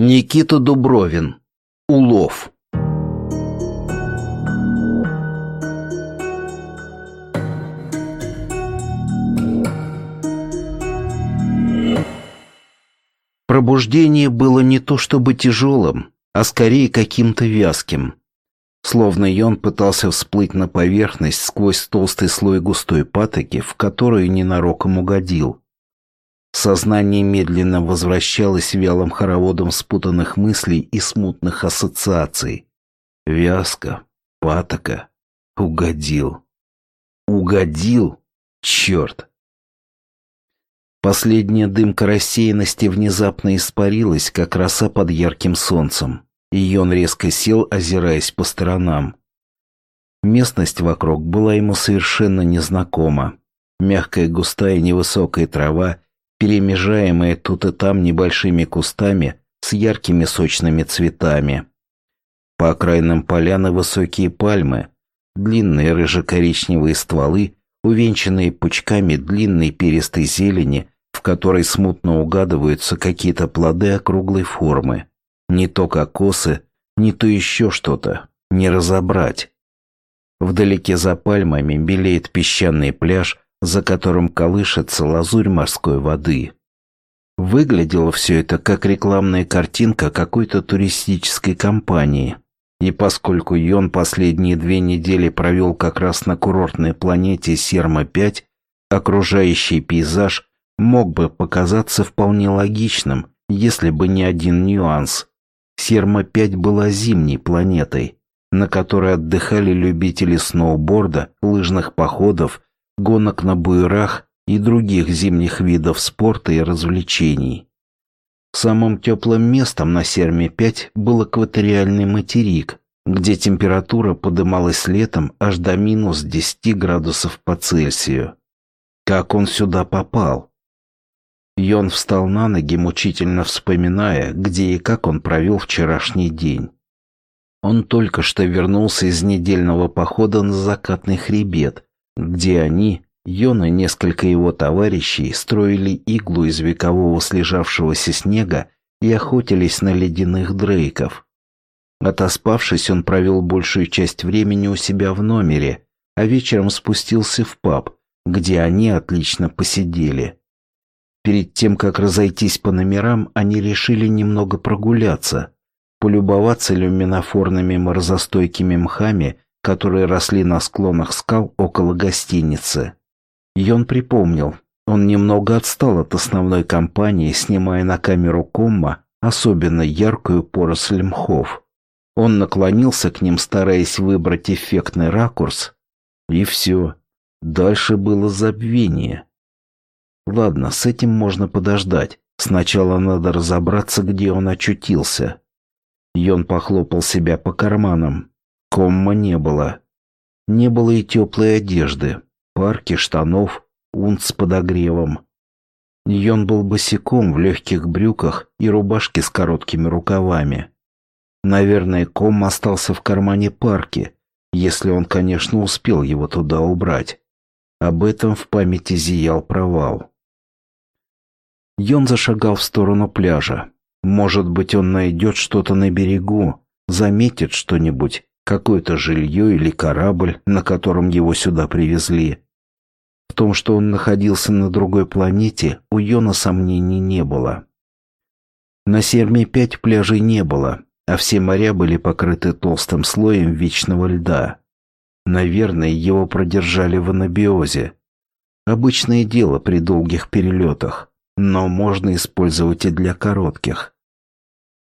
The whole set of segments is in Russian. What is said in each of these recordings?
Никита Дубровин. Улов. Пробуждение было не то чтобы тяжелым, а скорее каким-то вязким. Словно Йон пытался всплыть на поверхность сквозь толстый слой густой патоки, в которую ненароком угодил. Сознание медленно возвращалось вялым хороводом спутанных мыслей и смутных ассоциаций. Вязко, патока, угодил. Угодил? Черт! Последняя дымка рассеянности внезапно испарилась, как роса под ярким солнцем, и он резко сел, озираясь по сторонам. Местность вокруг была ему совершенно незнакома. Мягкая густая невысокая трава перемежаемые тут и там небольшими кустами с яркими сочными цветами. По окраинам поляны высокие пальмы, длинные рыже-коричневые стволы, увенчанные пучками длинной перистой зелени, в которой смутно угадываются какие-то плоды округлой формы. Не то кокосы, не то еще что-то, не разобрать. Вдалеке за пальмами белеет песчаный пляж за которым колышется лазурь морской воды. Выглядело все это как рекламная картинка какой-то туристической компании. И поскольку Йон последние две недели провел как раз на курортной планете Серма-5, окружающий пейзаж мог бы показаться вполне логичным, если бы не один нюанс. Серма-5 была зимней планетой, на которой отдыхали любители сноуборда, лыжных походов гонок на буерах и других зимних видов спорта и развлечений. Самым теплым местом на Серме-5 был экваториальный материк, где температура подымалась летом аж до минус 10 градусов по Цельсию. Как он сюда попал? Йон встал на ноги, мучительно вспоминая, где и как он провел вчерашний день. Он только что вернулся из недельного похода на закатный хребет, где они, Йон и несколько его товарищей, строили иглу из векового слежавшегося снега и охотились на ледяных дрейков. Отоспавшись, он провел большую часть времени у себя в номере, а вечером спустился в паб, где они отлично посидели. Перед тем, как разойтись по номерам, они решили немного прогуляться, полюбоваться люминофорными морозостойкими мхами которые росли на склонах скал около гостиницы. Йон припомнил, он немного отстал от основной компании, снимая на камеру комма особенно яркую поросль мхов. Он наклонился к ним, стараясь выбрать эффектный ракурс, и все. Дальше было забвение. Ладно, с этим можно подождать. Сначала надо разобраться, где он очутился. Йон похлопал себя по карманам. Комма не было. Не было и теплой одежды, парки, штанов, унт с подогревом. Йон был босиком в легких брюках и рубашке с короткими рукавами. Наверное, ком остался в кармане парки, если он, конечно, успел его туда убрать. Об этом в памяти зиял провал. Йон зашагал в сторону пляжа. Может быть, он найдет что-то на берегу, заметит что-нибудь какое-то жилье или корабль, на котором его сюда привезли. В том, что он находился на другой планете, у Йона сомнений не было. На Серме-5 пляжей не было, а все моря были покрыты толстым слоем вечного льда. Наверное, его продержали в анабиозе. Обычное дело при долгих перелетах, но можно использовать и для коротких.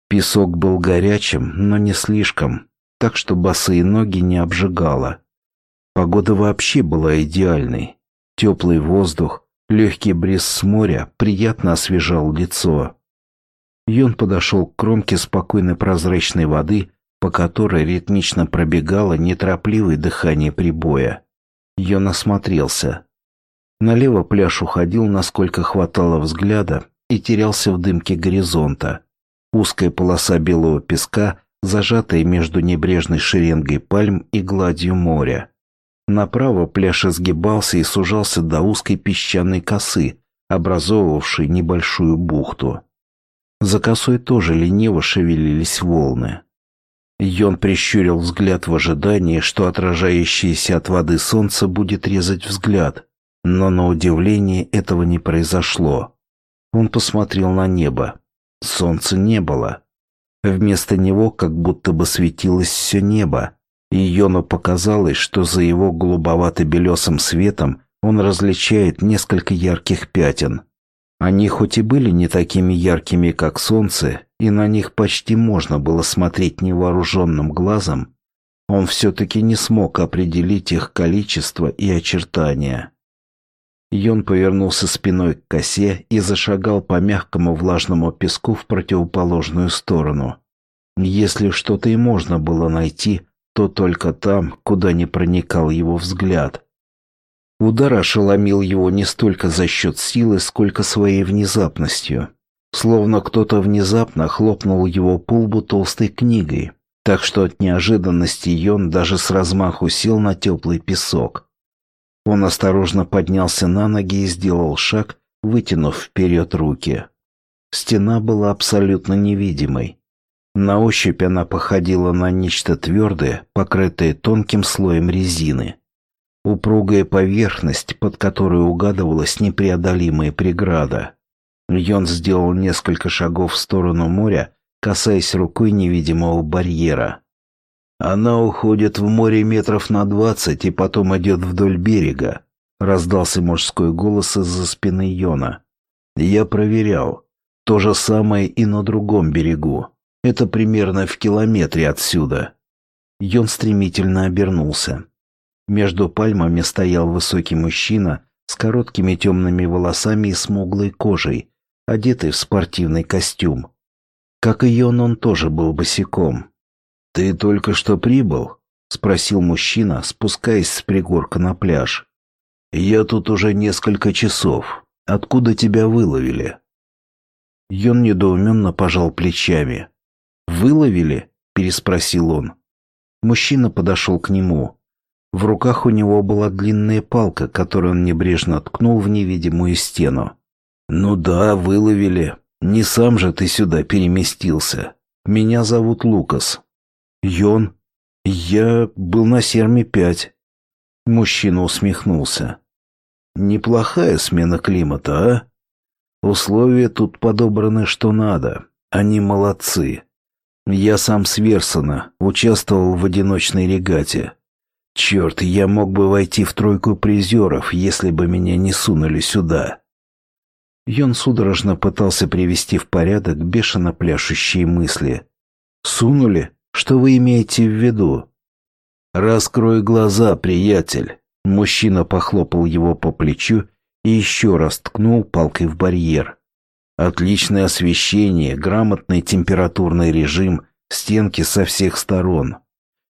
Песок был горячим, но не слишком, так что босые ноги не обжигало. Погода вообще была идеальной. Теплый воздух, легкий бриз с моря приятно освежал лицо. Йон подошел к кромке спокойной прозрачной воды, по которой ритмично пробегало неторопливое дыхание прибоя. Йон осмотрелся. Налево пляж уходил, насколько хватало взгляда, и терялся в дымке горизонта. Узкая полоса белого песка зажатые между небрежной шеренгой пальм и гладью моря. Направо пляж изгибался и сужался до узкой песчаной косы, образовывавшей небольшую бухту. За косой тоже лениво шевелились волны. Йон прищурил взгляд в ожидании, что отражающееся от воды солнце будет резать взгляд, но на удивление этого не произошло. Он посмотрел на небо. Солнца не было. Вместо него как будто бы светилось все небо, и Йону показалось, что за его голубовато-белесым светом он различает несколько ярких пятен. Они хоть и были не такими яркими, как солнце, и на них почти можно было смотреть невооруженным глазом, он все-таки не смог определить их количество и очертания. Йон повернулся спиной к косе и зашагал по мягкому влажному песку в противоположную сторону. Если что-то и можно было найти, то только там, куда не проникал его взгляд. Удар ошеломил его не столько за счет силы, сколько своей внезапностью. Словно кто-то внезапно хлопнул его по лбу толстой книгой, так что от неожиданности Йон даже с размаху сел на теплый песок. Он осторожно поднялся на ноги и сделал шаг, вытянув вперед руки. Стена была абсолютно невидимой. На ощупь она походила на нечто твердое, покрытое тонким слоем резины. Упругая поверхность, под которой угадывалась непреодолимая преграда. Йон сделал несколько шагов в сторону моря, касаясь рукой невидимого барьера. «Она уходит в море метров на двадцать и потом идет вдоль берега», — раздался мужской голос из-за спины Йона. «Я проверял. То же самое и на другом берегу. Это примерно в километре отсюда». Йон стремительно обернулся. Между пальмами стоял высокий мужчина с короткими темными волосами и смуглой кожей, одетый в спортивный костюм. Как и он, он тоже был босиком. «Ты только что прибыл?» — спросил мужчина, спускаясь с пригорка на пляж. «Я тут уже несколько часов. Откуда тебя выловили?» Йон недоуменно пожал плечами. «Выловили?» — переспросил он. Мужчина подошел к нему. В руках у него была длинная палка, которую он небрежно ткнул в невидимую стену. «Ну да, выловили. Не сам же ты сюда переместился. Меня зовут Лукас». «Йон? Я был на Серме-5». Мужчина усмехнулся. «Неплохая смена климата, а? Условия тут подобраны что надо. Они молодцы. Я сам с Версона участвовал в одиночной регате. Черт, я мог бы войти в тройку призеров, если бы меня не сунули сюда. Йон судорожно пытался привести в порядок бешено пляшущие мысли. «Сунули? Что вы имеете в виду?» «Раскрой глаза, приятель!» Мужчина похлопал его по плечу и еще раз ткнул палкой в барьер. «Отличное освещение, грамотный температурный режим, стенки со всех сторон.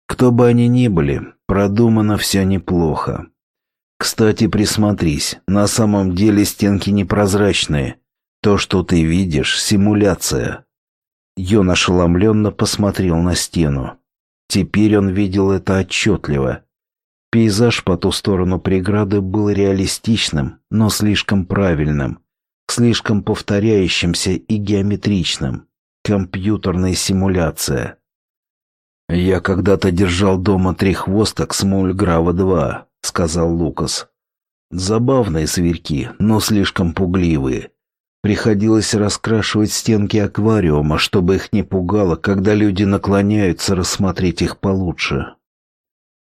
Кто бы они ни были, продумано все неплохо. Кстати, присмотрись, на самом деле стенки непрозрачные. То, что ты видишь, симуляция. Йон ошеломленно посмотрел на стену. Теперь он видел это отчетливо. Пейзаж по ту сторону преграды был реалистичным, но слишком правильным, слишком повторяющимся и геометричным. Компьютерная симуляция. «Я когда-то держал дома три хвосток с Мульграва-2», — сказал Лукас. «Забавные зверьки, но слишком пугливые. Приходилось раскрашивать стенки аквариума, чтобы их не пугало, когда люди наклоняются рассмотреть их получше».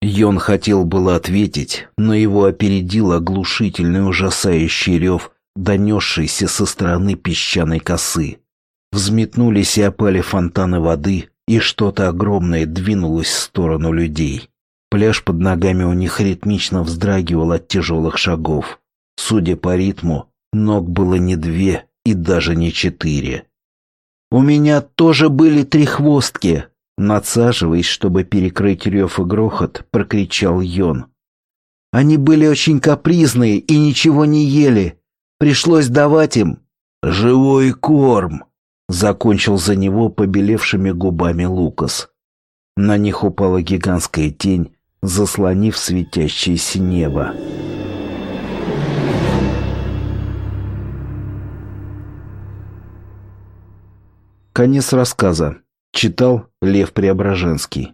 Йон хотел было ответить, но его опередил оглушительный ужасающий рев, донесшийся со стороны песчаной косы. Взметнулись и опали фонтаны воды, и что-то огромное двинулось в сторону людей. Пляж под ногами у них ритмично вздрагивал от тяжелых шагов. Судя по ритму, ног было не две и даже не четыре. «У меня тоже были три хвостки!» Надсаживаясь, чтобы перекрыть рев и грохот, прокричал Йон. «Они были очень капризные и ничего не ели. Пришлось давать им...» «Живой корм!» Закончил за него побелевшими губами Лукас. На них упала гигантская тень, заслонив светящееся небо. Конец рассказа. Читал Лев Преображенский.